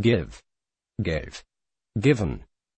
give, gave, given,